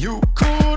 You cool.